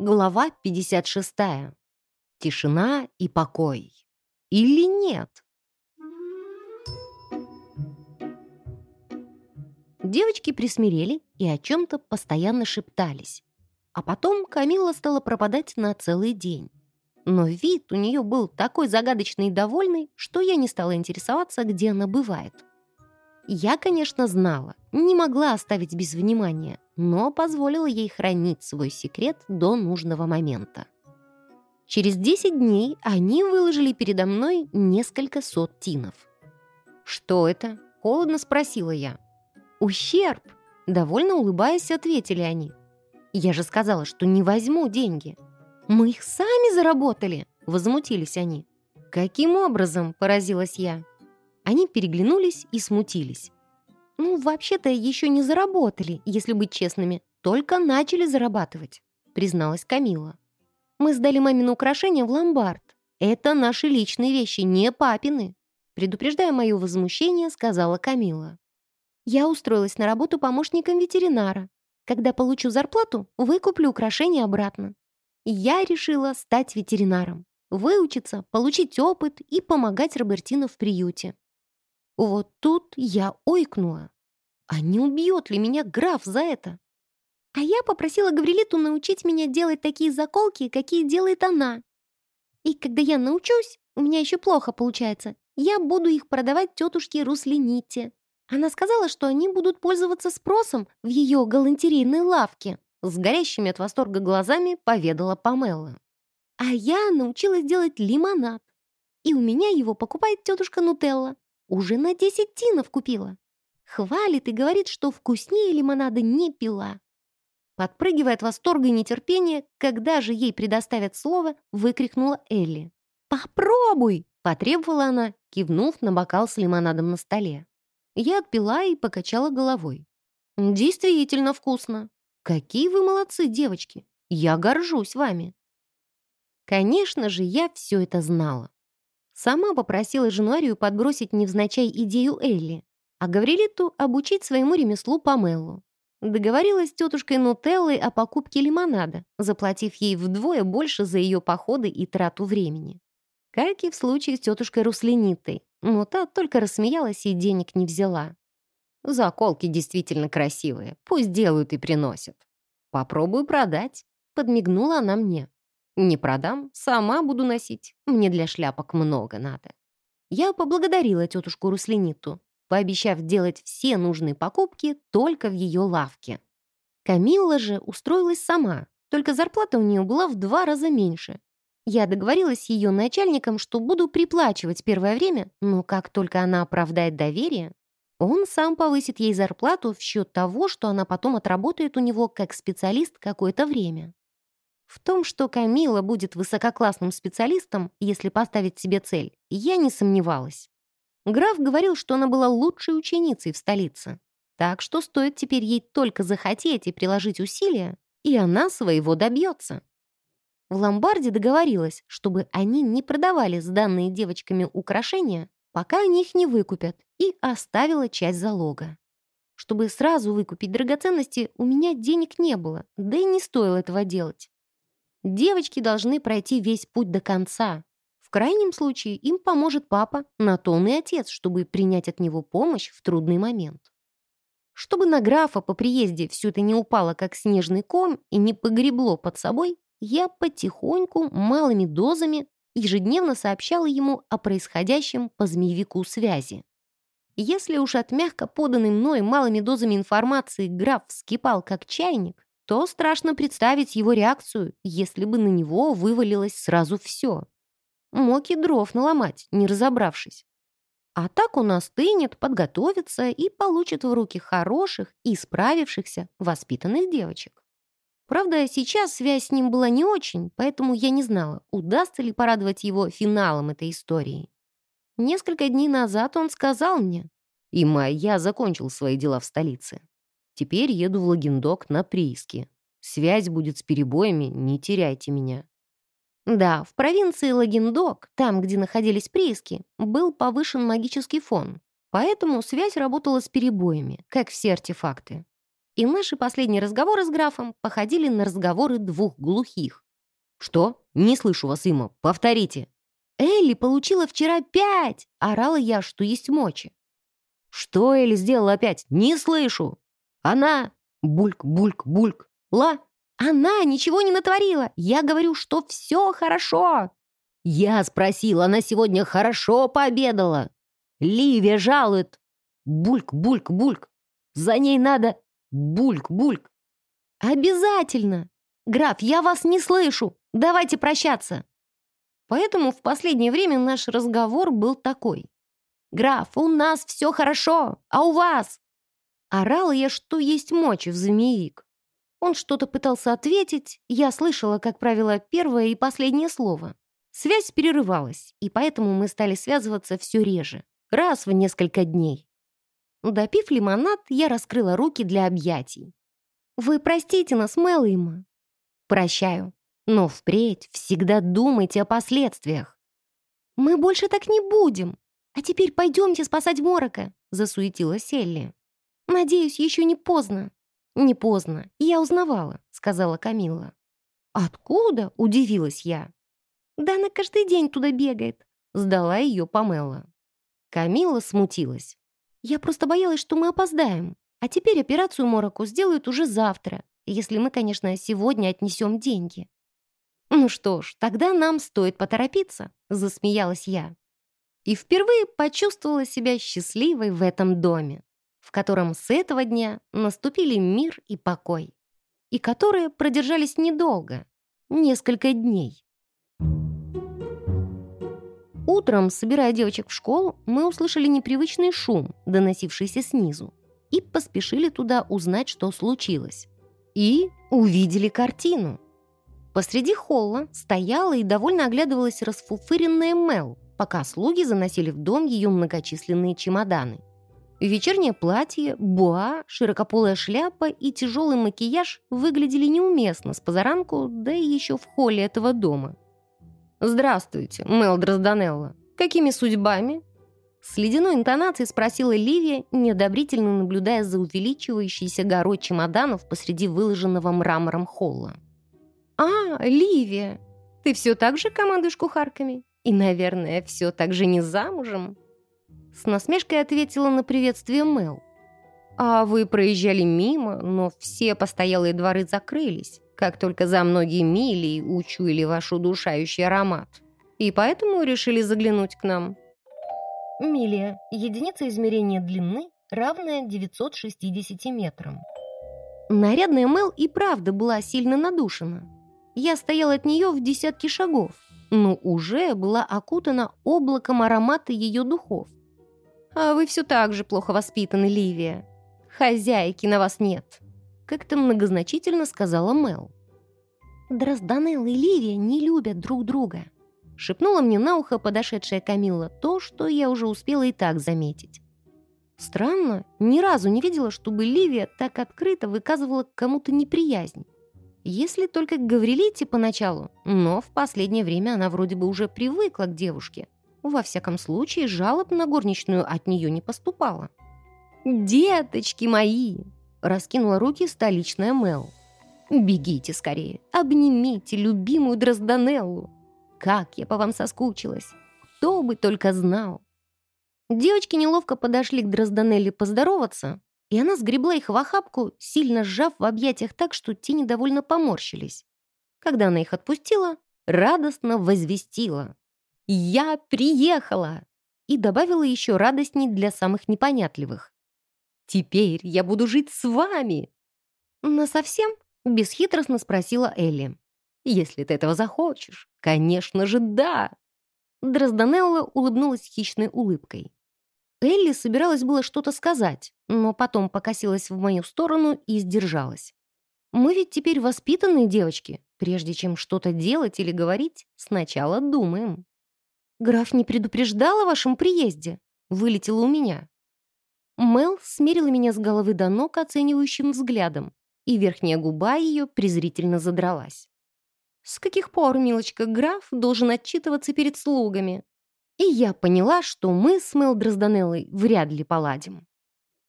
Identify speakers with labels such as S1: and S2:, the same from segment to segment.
S1: Глава 56. Тишина и покой. Или нет? Девочки присмирели и о чем-то постоянно шептались. А потом Камилла стала пропадать на целый день. Но вид у нее был такой загадочный и довольный, что я не стала интересоваться, где она бывает. Я, конечно, знала, не могла оставить без внимания, но позволила ей хранить свой секрет до нужного момента. Через 10 дней они выложили передо мной несколько сот тинов. «Что это?» — холодно спросила я. «Ущерб!» — довольно улыбаясь, ответили они. «Я же сказала, что не возьму деньги». «Мы их сами заработали!» — возмутились они. «Каким образом?» — поразилась я. Они переглянулись и смутились. «Ну, вообще-то еще не заработали, если быть честными. Только начали зарабатывать», — призналась Камила. «Мы сдали мамину украшения в ломбард. Это наши личные вещи, не папины», — предупреждая мое возмущение, сказала Камила. «Я устроилась на работу помощником ветеринара. Когда получу зарплату, выкуплю украшения обратно. Я решила стать ветеринаром, выучиться, получить опыт и помогать Робертину в приюте. Вот тут я ойкнула. А не убьет ли меня граф за это? А я попросила Гаврилиту научить меня делать такие заколки, какие делает она. И когда я научусь, у меня еще плохо получается, я буду их продавать тетушке Руслините. Она сказала, что они будут пользоваться спросом в ее галантерейной лавке. С горящими от восторга глазами поведала Памела. А я научилась делать лимонад. И у меня его покупает тетушка Нутелла. Уже на 10 тинов купила. Хвалит и говорит, что вкуснее лимонада не пила. Подпрыгивая от восторга и нетерпения, когда же ей предоставят слово, выкрикнула Элли. «Попробуй!» — потребовала она, кивнув на бокал с лимонадом на столе. Я отпила и покачала головой. «Действительно вкусно! Какие вы молодцы, девочки! Я горжусь вами!» Конечно же, я все это знала. Сама попросила Жануарию подбросить невзначай идею Элли, а Гаврилиту обучить своему ремеслу Памеллу. Договорилась с тетушкой Нутеллой о покупке лимонада, заплатив ей вдвое больше за ее походы и трату времени. Как и в случае с тетушкой Русленитой, но та только рассмеялась и денег не взяла. Заколки действительно красивые, пусть делают и приносят. Попробую продать, подмигнула она мне. Не продам, сама буду носить. Мне для шляпок много надо. Я поблагодарила тетушку Руслениту, пообещав делать все нужные покупки только в ее лавке. Камилла же устроилась сама, только зарплата у нее была в два раза меньше. Я договорилась с ее начальником, что буду приплачивать первое время, но как только она оправдает доверие, он сам повысит ей зарплату в счет того, что она потом отработает у него как специалист какое-то время. В том, что Камила будет высококлассным специалистом, если поставить себе цель, я не сомневалась. Граф говорил, что она была лучшей ученицей в столице. Так что стоит теперь ей только захотеть и приложить усилия, и она своего добьется. В ломбарде договорилась, чтобы они не продавали сданные девочками украшения, пока они их не выкупят, и оставила часть залога. Чтобы сразу выкупить драгоценности, у меня денег не было, да и не стоило этого делать. Девочки должны пройти весь путь до конца. В крайнем случае им поможет папа, на то он и отец, чтобы принять от него помощь в трудный момент. Чтобы на графа по приезде все это не упало, как снежный ком, и не погребло под собой, я потихоньку, малыми дозами, ежедневно сообщала ему о происходящем по змеевику связи. Если уж от мягко поданной мной малыми дозами информации граф вскипал как чайник, то страшно представить его реакцию, если бы на него вывалилось сразу все. Мог и дров наломать, не разобравшись. А так он остынет, подготовится и получит в руки хороших и справившихся воспитанных девочек. Правда, сейчас связь с ним была не очень, поэтому я не знала, удастся ли порадовать его финалом этой истории. Несколько дней назад он сказал мне, «Има, я закончил свои дела в столице. Теперь еду в Лагендок на прииски. Связь будет с перебоями, не теряйте меня». Да, в провинции Лагендок, там, где находились прииски, был повышен магический фон, поэтому связь работала с перебоями, как все артефакты. И наши последние разговоры с графом походили на разговоры двух глухих. «Что? Не слышу вас, Има. Повторите». «Элли получила вчера пять!» — орала я, что есть мочи. «Что Элли сделала опять? Не слышу!» «Она...» «Бульк, бульк, бульк!» «Ла...» «Она ничего не натворила! Я говорю, что все хорошо!» «Я спросил, она сегодня хорошо пообедала!» «Ливия жалует!» «Бульк, бульк, бульк!» «За ней надо...» «Бульк, бульк!» «Обязательно! Граф, я вас не слышу! Давайте прощаться!» Поэтому в последнее время наш разговор был такой. «Граф, у нас все хорошо, а у вас?» Орала я, что есть мочи в змеевик. Он что-то пытался ответить, я слышала, как правило, первое и последнее слово. Связь перерывалась, и поэтому мы стали связываться все реже, раз в несколько дней. Допив лимонад, я раскрыла руки для объятий. «Вы простите нас, Мэлэйма?» «Прощаю. Но впредь всегда думайте о последствиях». «Мы больше так не будем. А теперь пойдемте спасать Морока», — засуетила Селли. «Надеюсь, еще не поздно». «Не поздно. Я узнавала», — сказала Камилла. «Откуда?» — удивилась я. «Да она каждый день туда бегает», — сдала ее Памела. Камилла смутилась. «Я просто боялась, что мы опоздаем. А теперь операцию Мороку сделают уже завтра, если мы, конечно, сегодня отнесем деньги». «Ну что ж, тогда нам стоит поторопиться», — засмеялась я. И впервые почувствовала себя счастливой в этом доме, в котором с этого дня наступили мир и покой, и которые продержались недолго, несколько дней. Утром, собирая девочек в школу, мы услышали непривычный шум, доносившийся снизу, и поспешили туда узнать, что случилось. И увидели картину. Посреди холла стояла и довольно оглядывалась расфуфыренная Мел, пока слуги заносили в дом ее многочисленные чемоданы. Вечернее платье, буа, широкополая шляпа и тяжелый макияж выглядели неуместно с позаранку, да и еще в холле этого дома. «Здравствуйте, Мел Дрозданелла. Какими судьбами?» С ледяной интонацией спросила Ливия, неодобрительно наблюдая за увеличивающейся горой чемоданов посреди выложенного мрамором холла. «А, Ливия, ты все так же командуешь кухарками? И, наверное, все так же не замужем?» С насмешкой ответила на приветствие Мел. «А вы проезжали мимо, но все постоялые дворы закрылись, как только за многие мили учуяли ваш удушающий аромат. И поэтому решили заглянуть к нам». Милия – единица измерения длины, равная 960 метрам. Нарядная Мел и правда была сильно надушена. Я стояла от нее в десятке шагов, но уже была окутана облаком аромата ее духов. «А вы все так же плохо воспитаны, Ливия. Хозяйки на вас нет», — как-то многозначительно сказала Мел. «Дрозданелла и Ливия не любят друг друга», — шепнула мне на ухо подошедшая Камилла то, что я уже успела и так заметить. Странно, ни разу не видела, чтобы Ливия так открыто выказывала кому-то неприязнь. Если только к Гаврилите поначалу, но в последнее время она вроде бы уже привыкла к девушке. Во всяком случае, жалоб на горничную от нее не поступало. «Деточки мои!» – раскинула руки столичная Мел. «Бегите скорее, обнимите любимую Дрозданеллу! Как я по вам соскучилась! Кто бы только знал!» Девочки неловко подошли к Дрозданелле поздороваться, и она сгребла их в охапку, сильно сжав в объятиях так, что те недовольно поморщились. Когда она их отпустила, радостно возвестила. «Я приехала!» и добавила еще радостней для самых непонятливых. «Теперь я буду жить с вами!» «Насовсем?» — бесхитростно спросила Элли. «Если ты этого захочешь, конечно же, да!» Дрозданелла улыбнулась хищной улыбкой. Элли собиралась было что-то сказать, но потом покосилась в мою сторону и сдержалась. «Мы ведь теперь воспитанные девочки. Прежде чем что-то делать или говорить, сначала думаем». «Граф не предупреждал о вашем приезде?» — вылетело у меня. Мел смерила меня с головы до ног оценивающим взглядом, и верхняя губа ее презрительно задралась. «С каких пор, милочка, граф должен отчитываться перед слугами?» И я поняла, что мы с Мел Дрозданеллой вряд ли поладим.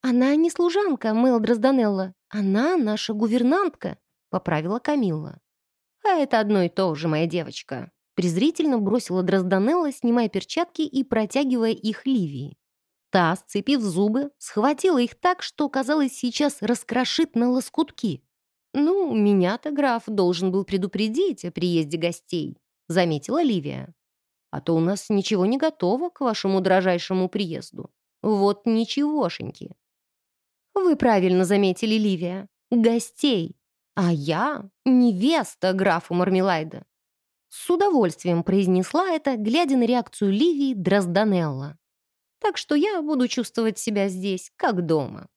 S1: «Она не служанка, Мел Дрозданелла», «Она наша гувернантка», — поправила Камилла. «А это одно и то же, моя девочка», — презрительно бросила Дрозданелла, снимая перчатки и протягивая их Ливии. Та, сцепив зубы, схватила их так, что, казалось, сейчас раскрошит на лоскутки. «Ну, меня-то граф должен был предупредить о приезде гостей», — заметила Ливия. «А то у нас ничего не готово к вашему дрожайшему приезду. Вот ничегошеньки». «Вы правильно заметили, Ливия. Гостей. А я — невеста графа Мармелайда». С удовольствием произнесла это, глядя на реакцию Ливии Дрозданелла. «Так что я буду чувствовать себя здесь, как дома».